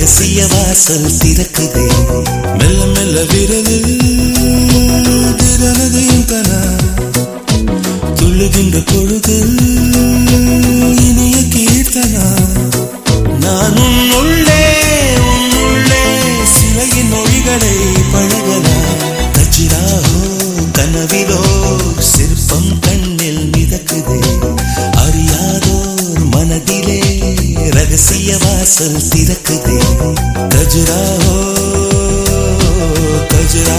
ரகசிய வாசல் திறக்குதே. மெல்ல மெல்ல விரது திறனதே आसन तिरक दे कजरा हो। कजरा